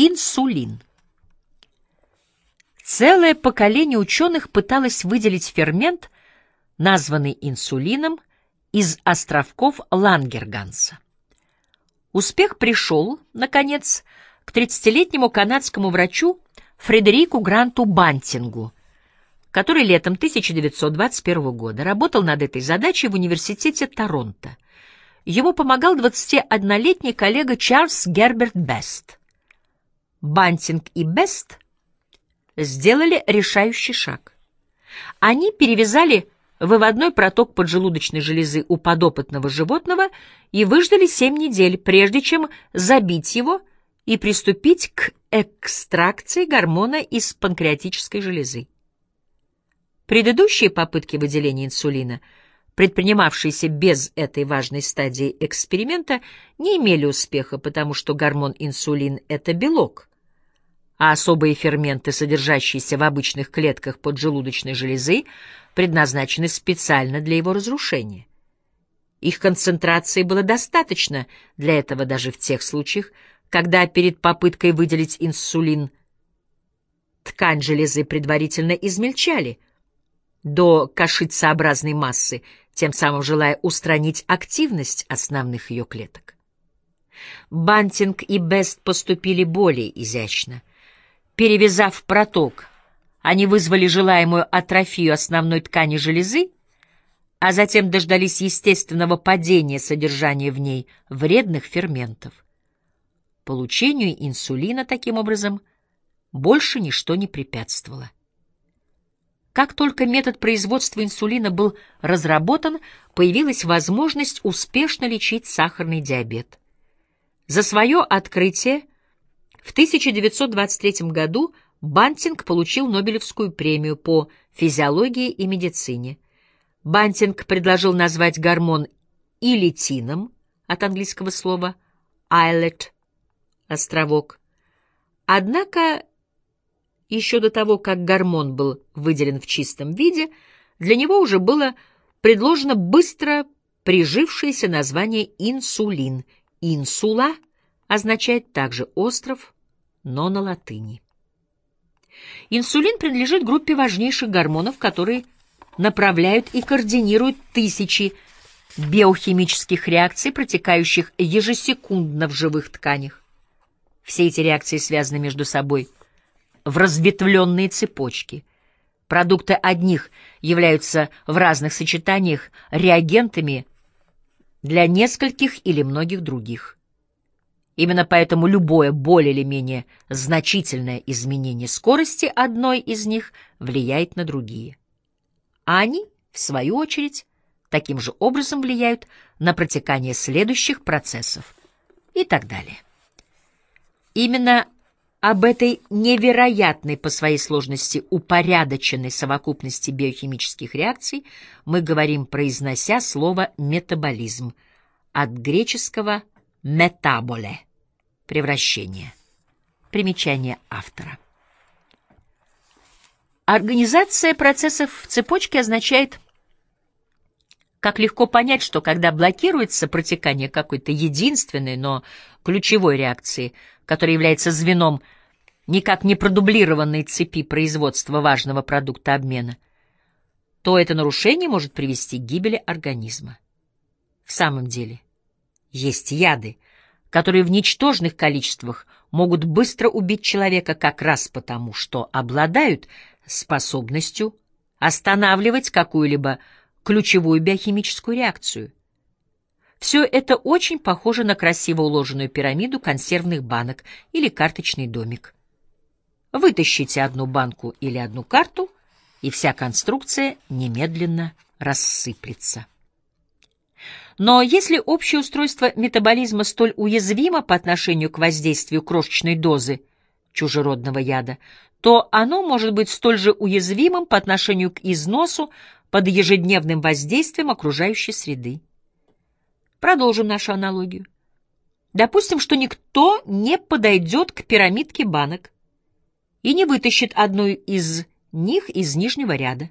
Инсулин. Целое поколение ученых пыталось выделить фермент, названный инсулином, из островков Лангерганса. Успех пришел, наконец, к 30-летнему канадскому врачу Фредерику Гранту Бантингу, который летом 1921 года работал над этой задачей в университете Торонто. Ему помогал 21-летний коллега Чарльз Герберт Бест. Бантинг и Бест сделали решающий шаг. Они перевязали выводной проток поджелудочной железы у подопытного животного и выждали 7 недель, прежде чем забить его и приступить к экстракции гормона из панкреатической железы. Предыдущие попытки выделения инсулина, предпринимавшиеся без этой важной стадии эксперимента, не имели успеха, потому что гормон инсулин — это белок, а особые ферменты, содержащиеся в обычных клетках поджелудочной железы, предназначены специально для его разрушения. Их концентрации было достаточно для этого даже в тех случаях, когда перед попыткой выделить инсулин ткань железы предварительно измельчали до кашицеобразной массы, тем самым желая устранить активность основных ее клеток. Бантинг и Бест поступили более изящно. Перевязав проток, они вызвали желаемую атрофию основной ткани железы, а затем дождались естественного падения содержания в ней вредных ферментов. Получению инсулина, таким образом, больше ничто не препятствовало. Как только метод производства инсулина был разработан, появилась возможность успешно лечить сахарный диабет. За свое открытие в 1923 году Бантинг получил Нобелевскую премию по физиологии и медицине. Бантинг предложил назвать гормон илитином от английского слова «islet» островок. Однако еще до того, как гормон был выделен в чистом виде, для него уже было предложено быстро прижившееся название инсулин. Инсула означает также остров, но на латыни. Инсулин принадлежит группе важнейших гормонов, которые направляют и координируют тысячи биохимических реакций, протекающих ежесекундно в живых тканях. Все эти реакции связаны между собой в разветвленные цепочки. Продукты одних являются в разных сочетаниях реагентами для нескольких или многих других. Именно поэтому любое более или менее значительное изменение скорости одной из них влияет на другие. А они, в свою очередь, таким же образом влияют на протекание следующих процессов и так далее. Именно об этой невероятной по своей сложности упорядоченной совокупности биохимических реакций мы говорим, произнося слово «метаболизм» от греческого «метаболе» — превращение. Примечание автора. Организация процессов в цепочке означает как легко понять, что когда блокируется протекание какой-то единственной, но ключевой реакции, которая является звеном никак не продублированной цепи производства важного продукта обмена, то это нарушение может привести к гибели организма. В самом деле, есть яды, которые в ничтожных количествах могут быстро убить человека как раз потому, что обладают способностью останавливать какую-либо ключевую биохимическую реакцию. Все это очень похоже на красиво уложенную пирамиду консервных банок или карточный домик. Вытащите одну банку или одну карту, и вся конструкция немедленно рассыплется. Но если общее устройство метаболизма столь уязвимо по отношению к воздействию крошечной дозы чужеродного яда, то оно может быть столь же уязвимым по отношению к износу под ежедневным воздействием окружающей среды. Продолжим нашу аналогию. Допустим, что никто не подойдет к пирамидке банок и не вытащит одну из них из нижнего ряда.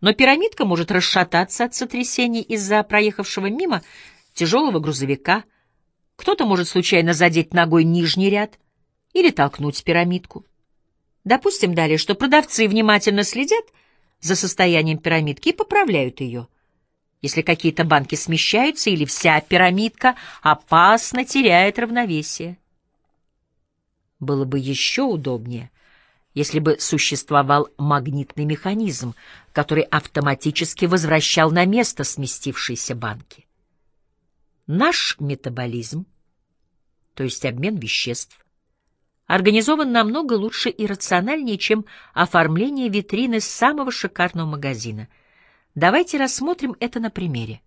Но пирамидка может расшататься от сотрясений из-за проехавшего мимо тяжелого грузовика. Кто-то может случайно задеть ногой нижний ряд, или толкнуть пирамидку. Допустим далее, что продавцы внимательно следят за состоянием пирамидки и поправляют ее. Если какие-то банки смещаются или вся пирамидка опасно теряет равновесие. Было бы еще удобнее, если бы существовал магнитный механизм, который автоматически возвращал на место сместившиеся банки. Наш метаболизм, то есть обмен веществ, организован намного лучше и рациональнее, чем оформление витрины самого шикарного магазина. Давайте рассмотрим это на примере.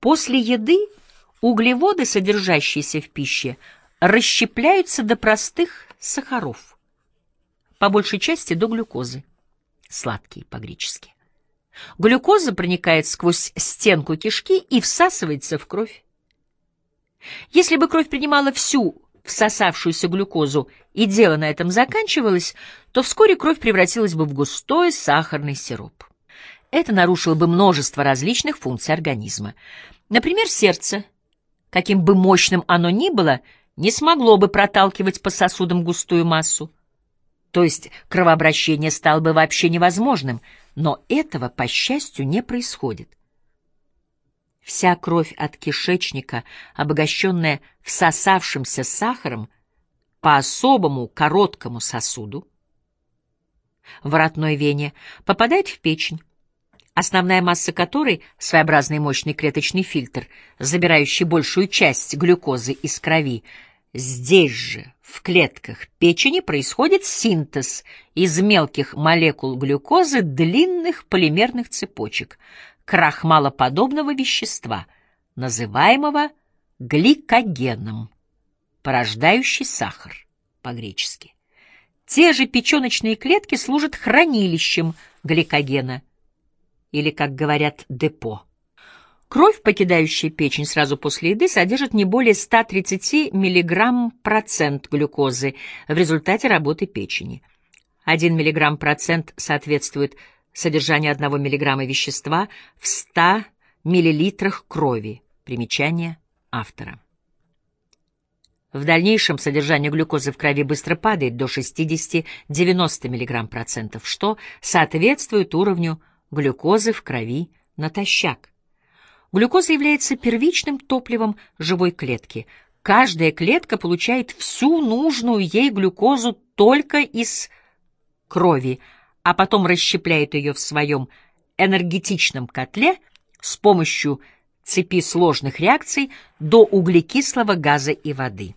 После еды углеводы, содержащиеся в пище, расщепляются до простых сахаров, по большей части до глюкозы, сладкие по-гречески. Глюкоза проникает сквозь стенку кишки и всасывается в кровь. Если бы кровь принимала всю всосавшуюся глюкозу и дело на этом заканчивалось, то вскоре кровь превратилась бы в густой сахарный сироп. Это нарушило бы множество различных функций организма. Например, сердце, каким бы мощным оно ни было, не смогло бы проталкивать по сосудам густую массу. То есть кровообращение стало бы вообще невозможным, но этого, по счастью, не происходит. Вся кровь от кишечника, обогащенная всосавшимся сахаром, по особому короткому сосуду, воротной вене, попадает в печень, основная масса которой — своеобразный мощный клеточный фильтр, забирающий большую часть глюкозы из крови. Здесь же, в клетках печени, происходит синтез из мелких молекул глюкозы длинных полимерных цепочек — крахмалоподобного вещества, называемого гликогеном, порождающий сахар по-гречески. Те же печеночные клетки служат хранилищем гликогена, или, как говорят, депо. Кровь, покидающая печень сразу после еды, содержит не более 130 мг процент глюкозы в результате работы печени. 1 мг процент соответствует содержание 1 мг вещества в 100 мл крови. Примечание автора. В дальнейшем содержание глюкозы в крови быстро падает до 60-90 мг процентов, что соответствует уровню глюкозы в крови натощак. Глюкоза является первичным топливом живой клетки. Каждая клетка получает всю нужную ей глюкозу только из крови, а потом расщепляет ее в своем энергетичном котле с помощью цепи сложных реакций до углекислого газа и воды.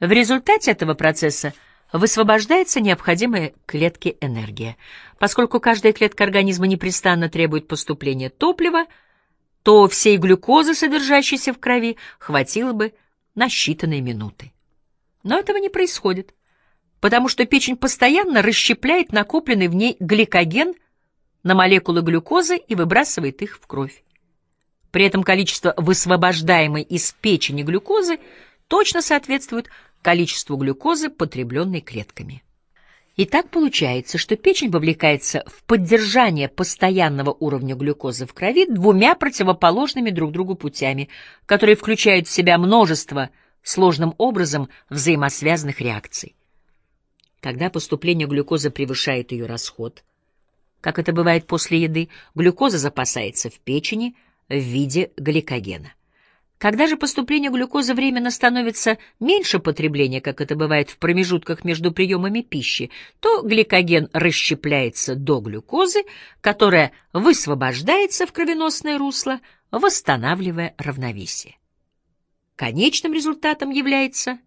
В результате этого процесса высвобождается необходимая клетке энергия. Поскольку каждая клетка организма непрестанно требует поступления топлива, то всей глюкозы, содержащейся в крови, хватило бы на считанные минуты. Но этого не происходит потому что печень постоянно расщепляет накопленный в ней гликоген на молекулы глюкозы и выбрасывает их в кровь. При этом количество высвобождаемой из печени глюкозы точно соответствует количеству глюкозы, потребленной клетками. И так получается, что печень вовлекается в поддержание постоянного уровня глюкозы в крови двумя противоположными друг другу путями, которые включают в себя множество сложным образом взаимосвязанных реакций. Когда поступление глюкозы превышает ее расход, как это бывает после еды, глюкоза запасается в печени в виде гликогена. Когда же поступление глюкозы временно становится меньше потребления, как это бывает в промежутках между приемами пищи, то гликоген расщепляется до глюкозы, которая высвобождается в кровеносное русло, восстанавливая равновесие. Конечным результатом является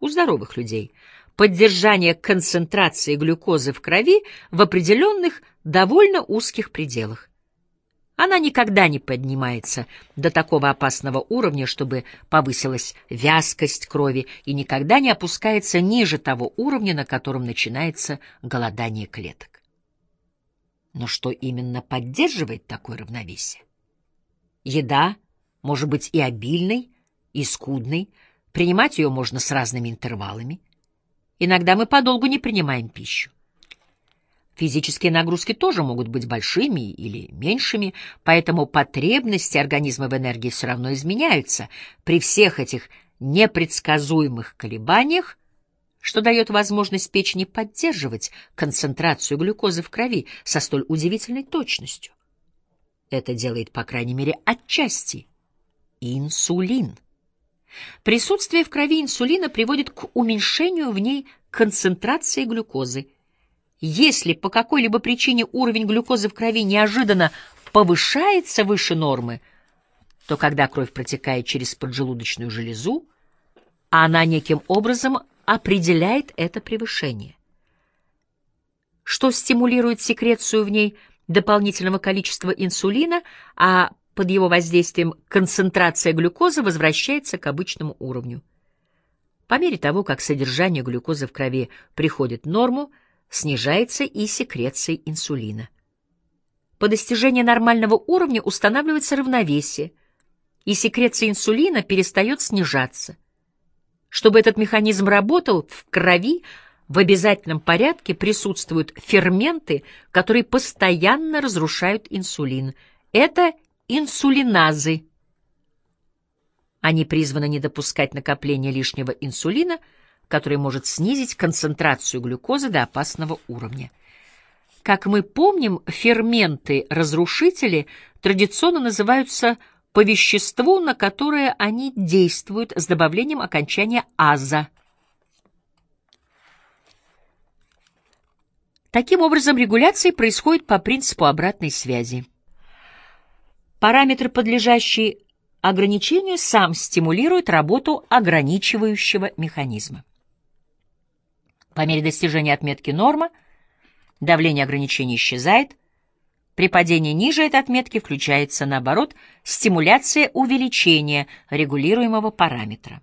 у здоровых людей – поддержание концентрации глюкозы в крови в определенных довольно узких пределах. Она никогда не поднимается до такого опасного уровня, чтобы повысилась вязкость крови, и никогда не опускается ниже того уровня, на котором начинается голодание клеток. Но что именно поддерживает такое равновесие? Еда может быть и обильной, и скудной, принимать ее можно с разными интервалами. Иногда мы подолгу не принимаем пищу. Физические нагрузки тоже могут быть большими или меньшими, поэтому потребности организма в энергии все равно изменяются. При всех этих непредсказуемых колебаниях, что дает возможность печени поддерживать концентрацию глюкозы в крови со столь удивительной точностью. Это делает, по крайней мере, отчасти инсулин. Присутствие в крови инсулина приводит к уменьшению в ней концентрации глюкозы. Если по какой-либо причине уровень глюкозы в крови неожиданно повышается выше нормы, то когда кровь протекает через поджелудочную железу, она неким образом определяет это превышение. Что стимулирует секрецию в ней дополнительного количества инсулина, а под его воздействием концентрация глюкозы возвращается к обычному уровню. По мере того, как содержание глюкозы в крови приходит в норму, снижается и секреция инсулина. По достижении нормального уровня устанавливается равновесие, и секреция инсулина перестает снижаться. Чтобы этот механизм работал, в крови в обязательном порядке присутствуют ферменты, которые постоянно разрушают инсулин. Это инсулиназы. Они призваны не допускать накопления лишнего инсулина, который может снизить концентрацию глюкозы до опасного уровня. Как мы помним, ферменты-разрушители традиционно называются по веществу, на которое они действуют с добавлением окончания «аза». Таким образом, регуляция происходит по принципу обратной связи. Параметр, подлежащий ограничению, сам стимулирует работу ограничивающего механизма. По мере достижения отметки норма давление ограничения исчезает, при падении ниже этой отметки включается, наоборот, стимуляция увеличения регулируемого параметра.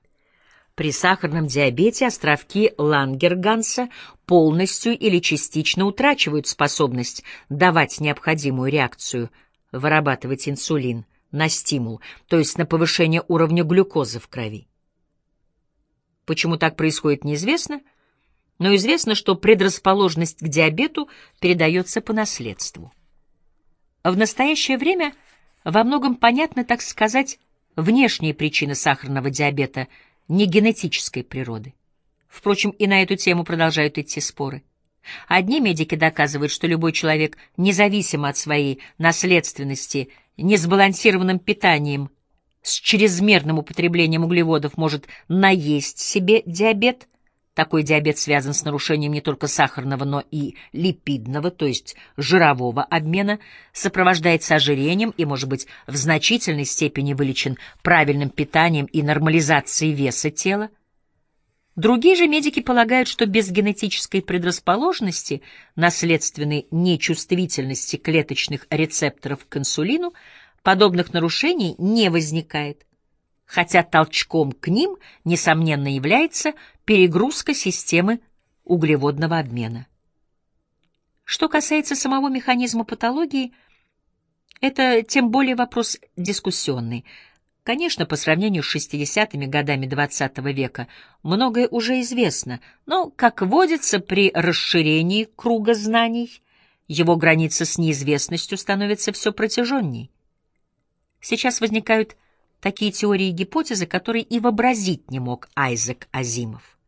При сахарном диабете островки Лангерганса полностью или частично утрачивают способность давать необходимую реакцию, вырабатывать инсулин на стимул, то есть на повышение уровня глюкозы в крови. Почему так происходит, неизвестно, но известно, что предрасположенность к диабету передается по наследству. В настоящее время во многом понятны, так сказать, внешние причины сахарного диабета – не генетической природы. Впрочем, и на эту тему продолжают идти споры. Одни медики доказывают, что любой человек, независимо от своей наследственности, несбалансированным питанием, с чрезмерным употреблением углеводов может наесть себе диабет, такой диабет связан с нарушением не только сахарного, но и липидного, то есть жирового обмена, сопровождается ожирением и может быть в значительной степени вылечен правильным питанием и нормализацией веса тела. Другие же медики полагают, что без генетической предрасположенности, наследственной нечувствительности клеточных рецепторов к инсулину, подобных нарушений не возникает хотя толчком к ним, несомненно, является перегрузка системы углеводного обмена. Что касается самого механизма патологии, это тем более вопрос дискуссионный. Конечно, по сравнению с 60-ми годами XX -го века многое уже известно, но, как водится, при расширении круга знаний его граница с неизвестностью становится все протяженней. Сейчас возникают такие теории и гипотезы, которые и вообразить не мог Айзек Азимов.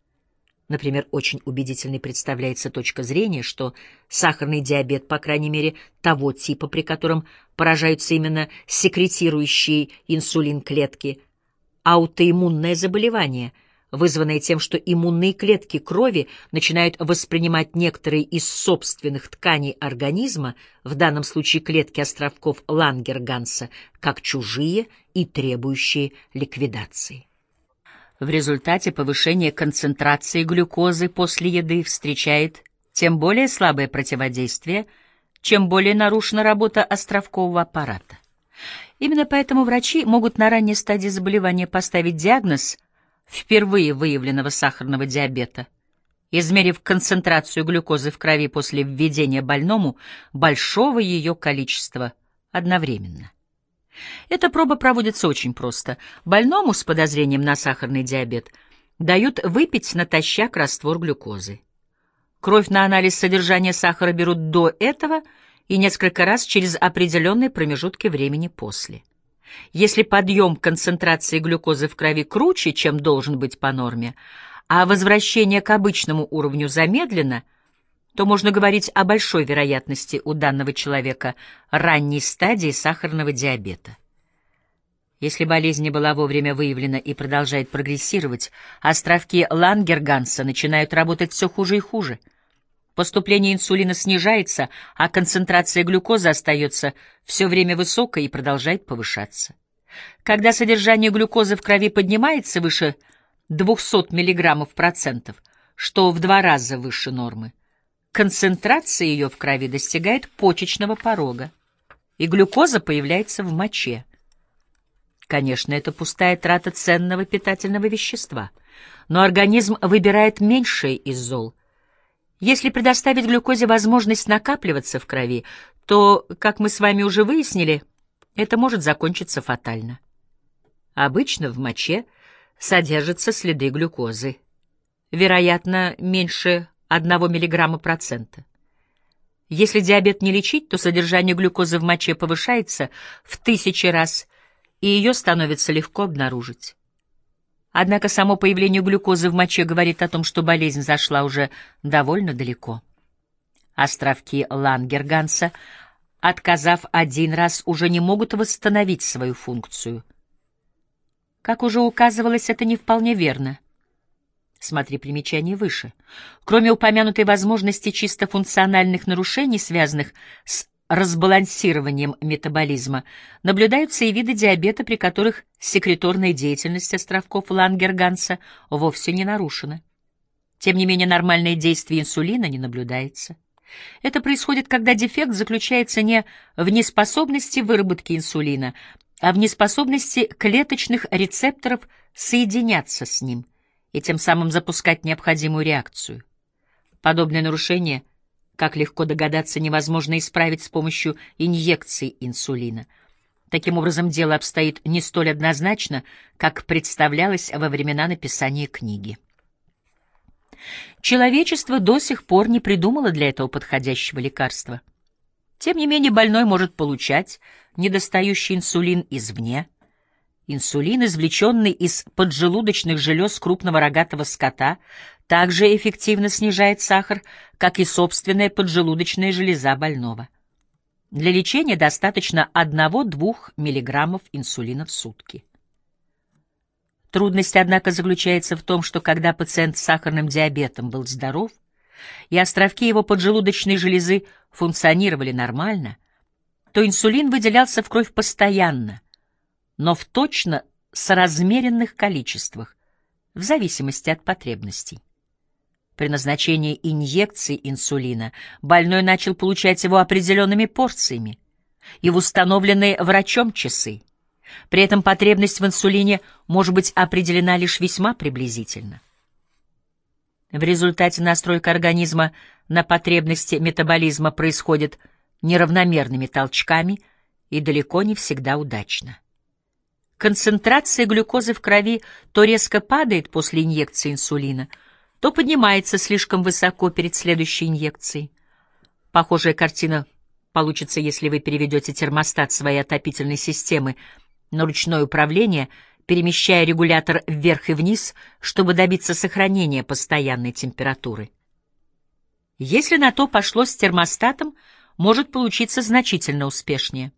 Например, очень убедительной представляется точка зрения, что сахарный диабет, по крайней мере, того типа, при котором поражаются именно секретирующие инсулин клетки, аутоиммунное заболевание — вызванное тем, что иммунные клетки крови начинают воспринимать некоторые из собственных тканей организма, в данном случае клетки островков Лангерганса, как чужие и требующие ликвидации. В результате повышение концентрации глюкозы после еды встречает тем более слабое противодействие, чем более нарушена работа островкового аппарата. Именно поэтому врачи могут на ранней стадии заболевания поставить диагноз – впервые выявленного сахарного диабета. Измерив концентрацию глюкозы в крови после введения больному большого ее количества одновременно. Эта проба проводится очень просто. Больному с подозрением на сахарный диабет дают выпить натощак раствор глюкозы. Кровь на анализ содержания сахара берут до этого и несколько раз через определенные промежутки времени после. Если подъем концентрации глюкозы в крови круче, чем должен быть по норме, а возвращение к обычному уровню замедлено, то можно говорить о большой вероятности у данного человека ранней стадии сахарного диабета. Если болезнь не была вовремя выявлена и продолжает прогрессировать, островки Лангерганса начинают работать все хуже и хуже. Поступление инсулина снижается, а концентрация глюкозы остается все время высокой и продолжает повышаться. Когда содержание глюкозы в крови поднимается выше 200 мг процентов, что в два раза выше нормы, концентрация ее в крови достигает почечного порога, и глюкоза появляется в моче. Конечно, это пустая трата ценного питательного вещества, но организм выбирает меньшее из зол. Если предоставить глюкозе возможность накапливаться в крови, то, как мы с вами уже выяснили, это может закончиться фатально. Обычно в моче содержатся следы глюкозы, вероятно, меньше 1 мг процента. Если диабет не лечить, то содержание глюкозы в моче повышается в тысячи раз – и ее становится легко обнаружить. Однако само появление глюкозы в моче говорит о том, что болезнь зашла уже довольно далеко. Островки Лангерганса, отказав один раз, уже не могут восстановить свою функцию. Как уже указывалось, это не вполне верно. Смотри примечание выше. Кроме упомянутой возможности чисто функциональных нарушений, связанных с разбалансированием метаболизма, наблюдаются и виды диабета, при которых секреторная деятельность островков Лангерганса вовсе не нарушена. Тем не менее, нормальное действие инсулина не наблюдается. Это происходит, когда дефект заключается не в неспособности выработки инсулина, а в неспособности клеточных рецепторов соединяться с ним и тем самым запускать необходимую реакцию. Подобное нарушение – как легко догадаться, невозможно исправить с помощью инъекций инсулина. Таким образом, дело обстоит не столь однозначно, как представлялось во времена написания книги. Человечество до сих пор не придумало для этого подходящего лекарства. Тем не менее, больной может получать недостающий инсулин извне. Инсулин, извлеченный из поджелудочных желез крупного рогатого скота, также эффективно снижает сахар, как и собственная поджелудочная железа больного. Для лечения достаточно 1-2 мг инсулина в сутки. Трудность, однако, заключается в том, что когда пациент с сахарным диабетом был здоров, и островки его поджелудочной железы функционировали нормально, то инсулин выделялся в кровь постоянно, но в точно соразмеренных количествах, в зависимости от потребностей. При назначении инъекций инсулина больной начал получать его определенными порциями и в установленные врачом часы. При этом потребность в инсулине может быть определена лишь весьма приблизительно. В результате настройка организма на потребности метаболизма происходит неравномерными толчками и далеко не всегда удачно. Концентрация глюкозы в крови то резко падает после инъекции инсулина – то поднимается слишком высоко перед следующей инъекцией. Похожая картина получится, если вы переведете термостат своей отопительной системы на ручное управление, перемещая регулятор вверх и вниз, чтобы добиться сохранения постоянной температуры. Если на то пошло с термостатом, может получиться значительно успешнее.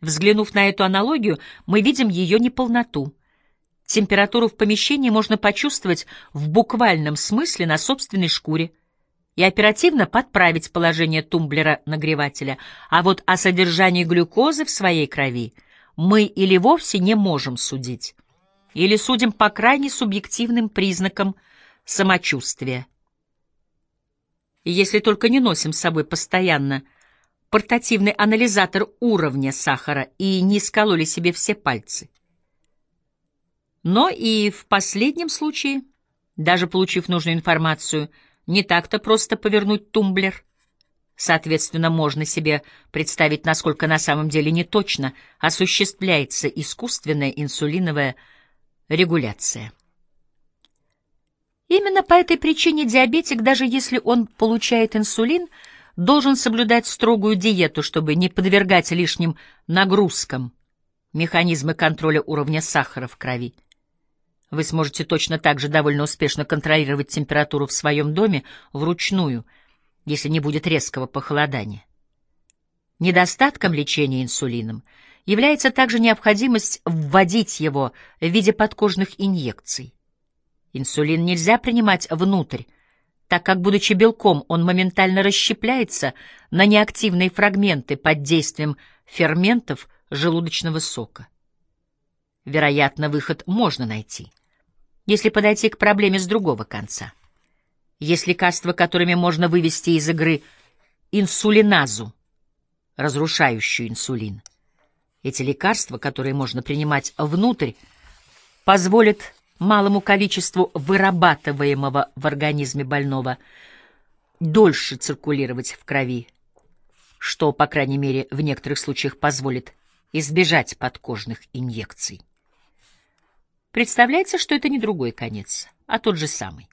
Взглянув на эту аналогию, мы видим ее неполноту. Температуру в помещении можно почувствовать в буквальном смысле на собственной шкуре и оперативно подправить положение тумблера нагревателя, а вот о содержании глюкозы в своей крови мы или вовсе не можем судить, или судим по крайне субъективным признакам самочувствия. Если только не носим с собой постоянно портативный анализатор уровня сахара и не скололи себе все пальцы. Но и в последнем случае, даже получив нужную информацию, не так-то просто повернуть тумблер. Соответственно, можно себе представить, насколько на самом деле неточно осуществляется искусственная инсулиновая регуляция. Именно по этой причине диабетик, даже если он получает инсулин, должен соблюдать строгую диету, чтобы не подвергать лишним нагрузкам механизмы контроля уровня сахара в крови. Вы сможете точно так же довольно успешно контролировать температуру в своем доме вручную, если не будет резкого похолодания. Недостатком лечения инсулином является также необходимость вводить его в виде подкожных инъекций. Инсулин нельзя принимать внутрь, так как, будучи белком, он моментально расщепляется на неактивные фрагменты под действием ферментов желудочного сока. Вероятно, выход можно найти, если подойти к проблеме с другого конца. Есть лекарства, которыми можно вывести из игры инсулиназу, разрушающую инсулин. Эти лекарства, которые можно принимать внутрь, позволят малому количеству вырабатываемого в организме больного дольше циркулировать в крови, что, по крайней мере, в некоторых случаях позволит избежать подкожных инъекций. Представляется, что это не другой конец, а тот же самый.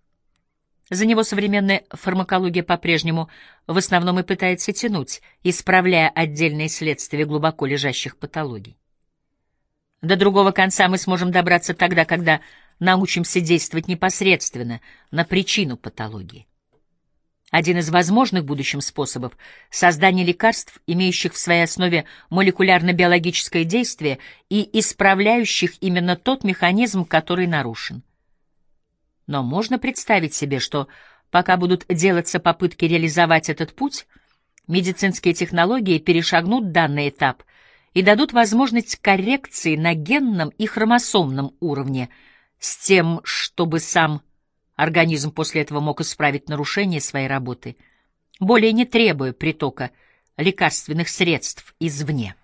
За него современная фармакология по-прежнему в основном и пытается тянуть, исправляя отдельные следствия глубоко лежащих патологий. До другого конца мы сможем добраться тогда, когда научимся действовать непосредственно на причину патологии. Один из возможных будущих способов — создание лекарств, имеющих в своей основе молекулярно-биологическое действие и исправляющих именно тот механизм, который нарушен. Но можно представить себе, что пока будут делаться попытки реализовать этот путь, медицинские технологии перешагнут данный этап и дадут возможность коррекции на генном и хромосомном уровне с тем, чтобы сам организм после этого мог исправить нарушение своей работы, более не требуя притока лекарственных средств извне.